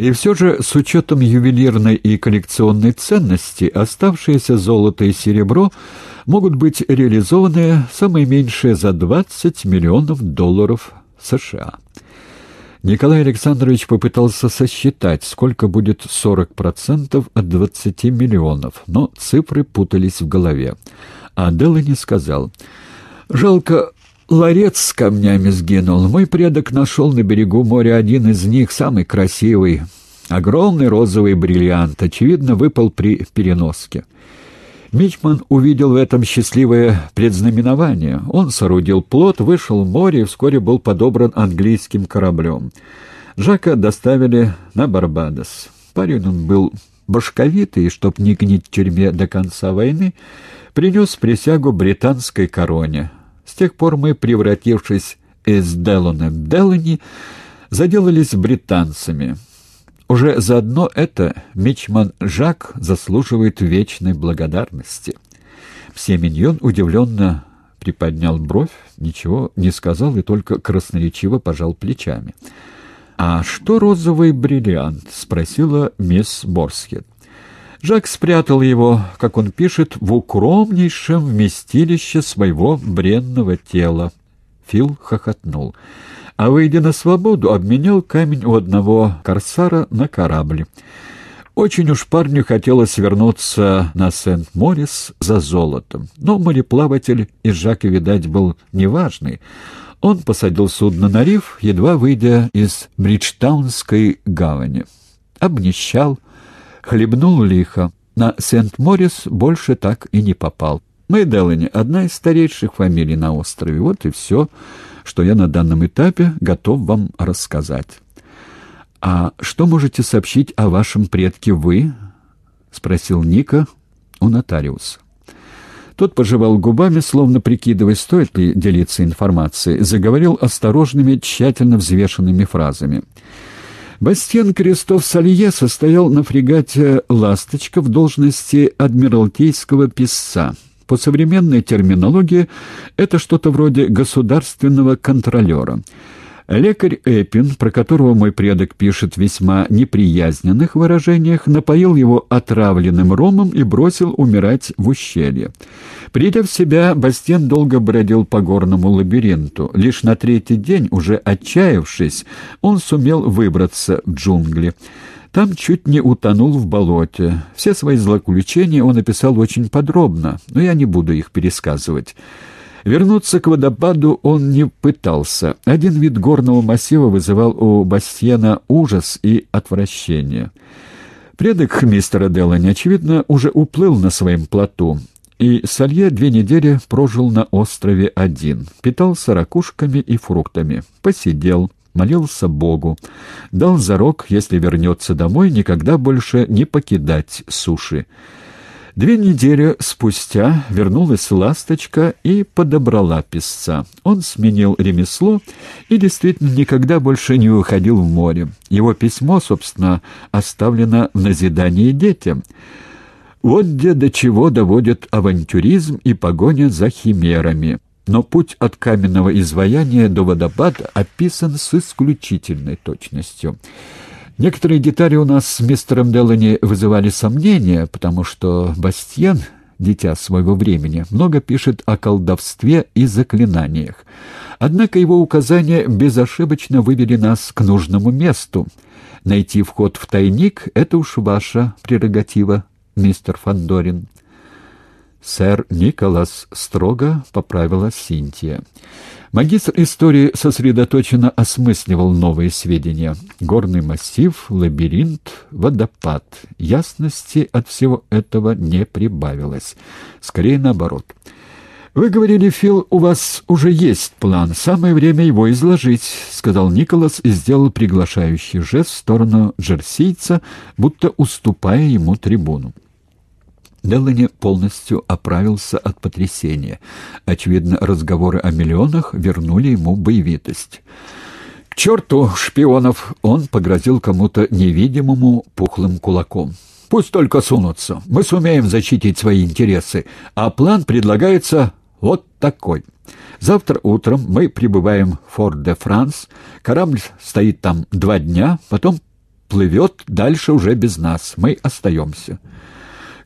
И все же, с учетом ювелирной и коллекционной ценности, оставшееся золото и серебро могут быть реализованы самое меньшее за 20 миллионов долларов США. Николай Александрович попытался сосчитать, сколько будет 40% от 20 миллионов, но цифры путались в голове. А Делани сказал, «Жалко, ларец с камнями сгинул. Мой предок нашел на берегу моря один из них, самый красивый. Огромный розовый бриллиант, очевидно, выпал при переноске». Мичман увидел в этом счастливое предзнаменование. Он соорудил плот, вышел в море и вскоре был подобран английским кораблем. Жака доставили на Барбадос. Парень он был башковитый, и, чтоб не гнить в тюрьме до конца войны, принес присягу британской короне. С тех пор мы, превратившись из Делона в Делани, заделались британцами. Уже заодно это Мичман Жак заслуживает вечной благодарности. Семеньон удивленно приподнял бровь, ничего не сказал и только красноречиво пожал плечами. «А что розовый бриллиант?» — спросила мисс Борскет. Жак спрятал его, как он пишет, в укромнейшем вместилище своего бренного тела. Фил хохотнул а, выйдя на свободу, обменял камень у одного корсара на корабль. Очень уж парню хотелось вернуться на Сент-Морис за золотом, но мореплаватель из Жака, видать, был неважный. Он посадил судно на риф, едва выйдя из Бриджтаунской гавани. Обнищал, хлебнул лихо. На Сент-Морис больше так и не попал. Мы, Делани, одна из старейших фамилий на острове. Вот и все что я на данном этапе готов вам рассказать. «А что можете сообщить о вашем предке вы?» — спросил Ника у нотариуса. Тот пожевал губами, словно прикидывая, стоит ли делиться информацией, заговорил осторожными, тщательно взвешенными фразами. Бастиен Крестов Салье состоял на фрегате «Ласточка» в должности адмиралтейского писца — по современной терминологии это что-то вроде государственного контролера. Лекарь Эпин, про которого мой предок пишет весьма неприязненных выражениях, напоил его отравленным ромом и бросил умирать в ущелье. Придя в себя, Бастен долго бродил по горному лабиринту. Лишь на третий день, уже отчаявшись, он сумел выбраться в джунгли. Там чуть не утонул в болоте. Все свои злоключения он описал очень подробно, но я не буду их пересказывать. Вернуться к водопаду он не пытался. Один вид горного массива вызывал у Бастьена ужас и отвращение. Предок мистера Делани, очевидно, уже уплыл на своем плоту, и Салье две недели прожил на острове один, питался ракушками и фруктами, посидел, молился Богу, дал зарок, если вернется домой, никогда больше не покидать суши. Две недели спустя вернулась ласточка и подобрала песца. Он сменил ремесло и действительно никогда больше не уходил в море. Его письмо, собственно, оставлено в назидании детям. Вот где до чего доводят авантюризм и погоня за химерами но путь от каменного изваяния до водопада описан с исключительной точностью. Некоторые детали у нас с мистером Делани вызывали сомнения, потому что Бастьен, дитя своего времени, много пишет о колдовстве и заклинаниях. Однако его указания безошибочно вывели нас к нужному месту. Найти вход в тайник — это уж ваша прерогатива, мистер Фандорин. «Сэр Николас», — строго поправила Синтия. Магистр истории сосредоточенно осмысливал новые сведения. Горный массив, лабиринт, водопад. Ясности от всего этого не прибавилось. Скорее наоборот. «Вы говорили, Фил, у вас уже есть план. Самое время его изложить», — сказал Николас и сделал приглашающий жест в сторону джерсийца, будто уступая ему трибуну. Делани полностью оправился от потрясения. Очевидно, разговоры о миллионах вернули ему боевитость. «К черту шпионов!» — он погрозил кому-то невидимому пухлым кулаком. «Пусть только сунутся. Мы сумеем защитить свои интересы. А план предлагается вот такой. Завтра утром мы прибываем в Форт-де-Франс. Корабль стоит там два дня, потом плывет дальше уже без нас. Мы остаемся».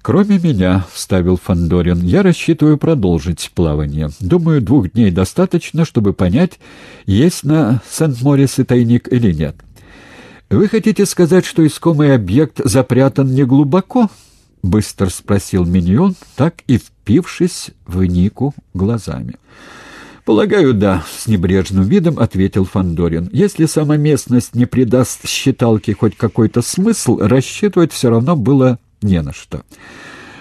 «Кроме меня», — вставил Фандорин, — «я рассчитываю продолжить плавание. Думаю, двух дней достаточно, чтобы понять, есть на Сент-Морисе тайник или нет». «Вы хотите сказать, что искомый объект запрятан неглубоко?» — быстро спросил Миньон, так и впившись в Нику глазами. «Полагаю, да», — с небрежным видом ответил Фандорин. «Если сама местность не придаст считалке хоть какой-то смысл, рассчитывать все равно было не на что.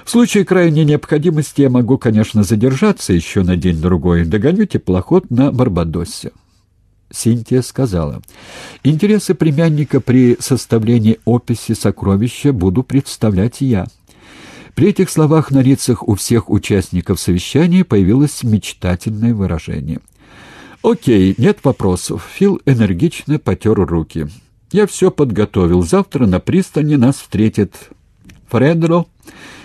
В случае крайней необходимости я могу, конечно, задержаться еще на день-другой. Догоню теплоход на Барбадосе. Синтия сказала, «Интересы племянника при составлении описи сокровища буду представлять я». При этих словах на лицах у всех участников совещания появилось мечтательное выражение. «Окей, нет вопросов». Фил энергично потер руки. «Я все подготовил. Завтра на пристани нас встретит Фредро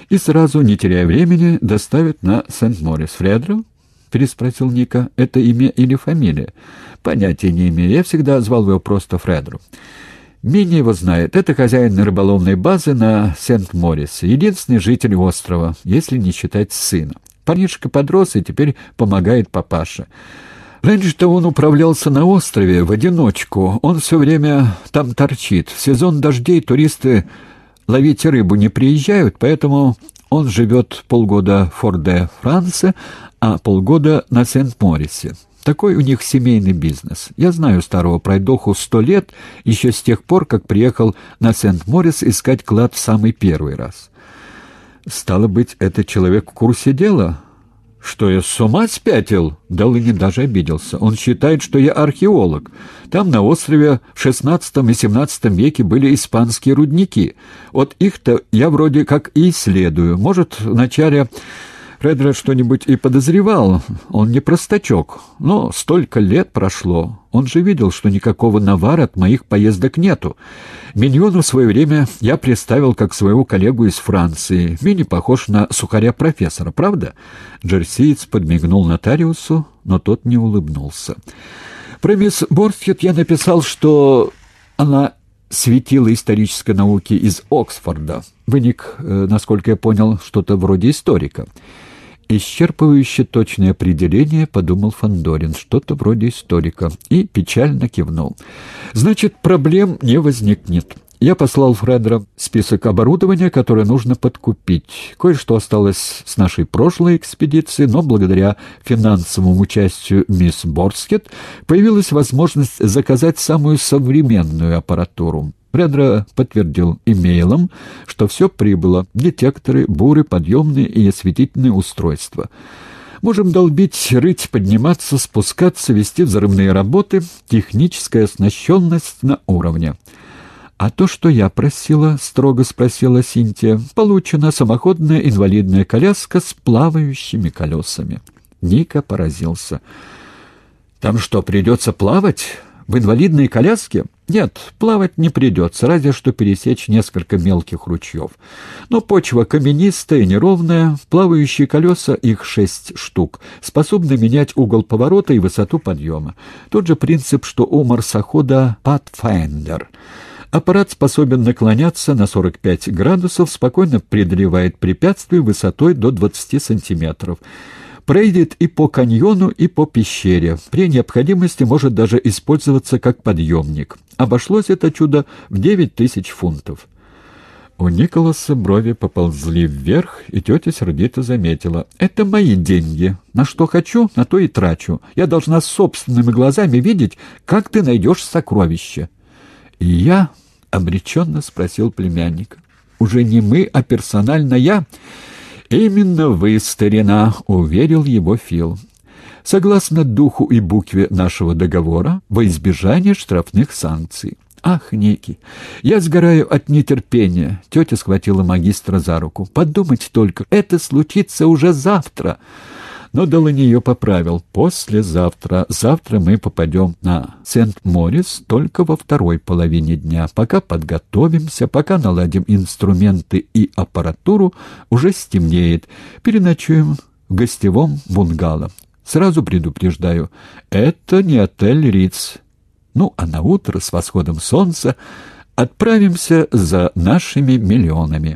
и сразу, не теряя времени, доставят на Сент-Морис. «Фредро?» — переспросил Ника. «Это имя или фамилия?» «Понятия не имею. Я всегда звал его просто Фредро». Мини его знает. Это хозяин рыболовной базы на Сент-Морисе. Единственный житель острова, если не считать сына. Парнишка подрос и теперь помогает папаше. Раньше-то он управлялся на острове в одиночку. Он все время там торчит. В сезон дождей туристы ловить рыбу не приезжают, поэтому он живет полгода в Форде-Франце, а полгода на Сент-Морисе. Такой у них семейный бизнес. Я знаю старого пройдоху сто лет, еще с тех пор, как приехал на Сент-Морис искать клад в самый первый раз. Стало быть, этот человек в курсе дела? Что я с ума спятил? Делани даже обиделся. Он считает, что я археолог. Там на острове в XVI и XVII веке были испанские рудники. Вот их-то я вроде как и исследую. Может, вначале Фредро что-нибудь и подозревал, он не простачок, но столько лет прошло. Он же видел, что никакого навара от моих поездок нету. Миньону в свое время я представил как своего коллегу из Франции. Мини похож на сухаря-профессора, правда? Джерсиец подмигнул нотариусу, но тот не улыбнулся. Про мисс Борстхет я написал, что она светила исторической науки из Оксфорда. Выник, э, насколько я понял, что-то вроде историка. Исчерпывающе точное определение, подумал Фандорин, что-то вроде историка, и печально кивнул. Значит, проблем не возникнет. Я послал Фредера список оборудования, которое нужно подкупить. Кое-что осталось с нашей прошлой экспедиции, но благодаря финансовому участию мисс Борскет появилась возможность заказать самую современную аппаратуру. Фредро подтвердил имейлом, что все прибыло — детекторы, буры, подъемные и осветительные устройства. Можем долбить, рыть, подниматься, спускаться, вести взрывные работы, техническая оснащенность на уровне. «А то, что я просила?» — строго спросила Синтия. «Получена самоходная инвалидная коляска с плавающими колесами». Ника поразился. «Там что, придется плавать? В инвалидной коляске?» Нет, плавать не придется, разве что пересечь несколько мелких ручьев. Но почва каменистая, неровная, плавающие колеса, их шесть штук, способны менять угол поворота и высоту подъема. Тот же принцип, что у марсохода Pathfinder. Аппарат способен наклоняться на 45 градусов, спокойно преодолевает препятствия высотой до 20 сантиметров пройдет и по каньону, и по пещере. При необходимости может даже использоваться как подъемник. Обошлось это чудо в девять тысяч фунтов. У Николаса брови поползли вверх, и тетя сердито заметила. «Это мои деньги. На что хочу, на то и трачу. Я должна собственными глазами видеть, как ты найдешь сокровище». «И я?» — обреченно спросил племянник. «Уже не мы, а персонально я». «Именно вы, старина», — уверил его Фил. «Согласно духу и букве нашего договора, во избежание штрафных санкций». «Ах, Ники, я сгораю от нетерпения!» Тетя схватила магистра за руку. «Подумать только, это случится уже завтра!» Но Делани ее поправил. «Послезавтра. Завтра мы попадем на Сент-Морис только во второй половине дня. Пока подготовимся, пока наладим инструменты и аппаратуру, уже стемнеет. Переночуем в гостевом бунгало. Сразу предупреждаю, это не отель Риц. Ну, а на утро с восходом солнца Отправимся за нашими миллионами.